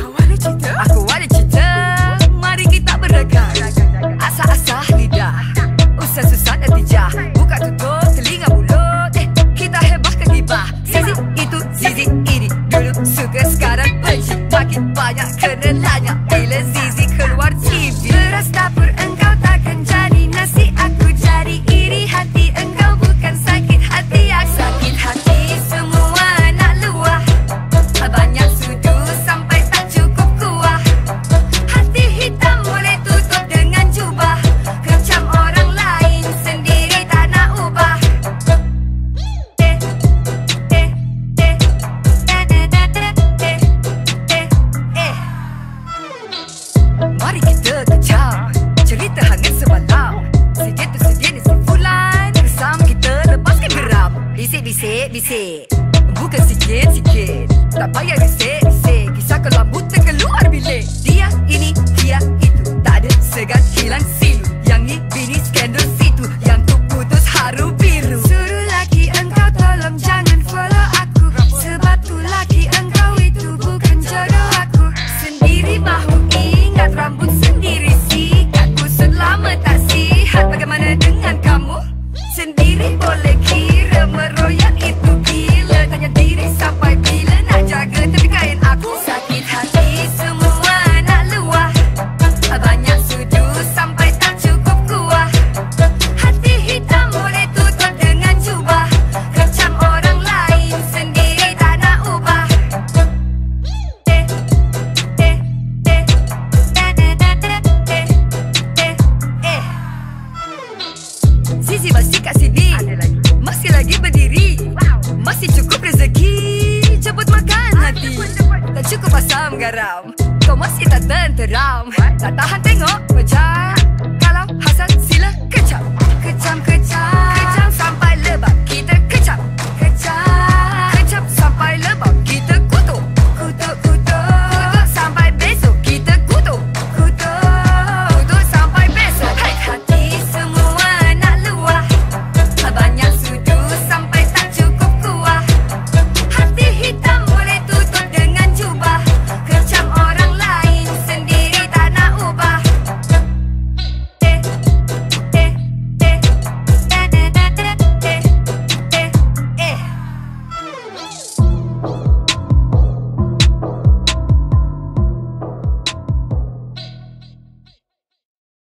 Kau ada cinta? Aku sekejap Cerita hangat semalam Sedia tu sedia ni sepulan Resam kita lepaskan geram. Bisik bisik. Bisik bukan sikit sikit Tak payah risik risik Kisah kelam buta keluar bilik. Dia garam. Kau masih tak tenteram. Tak tahan tengok macam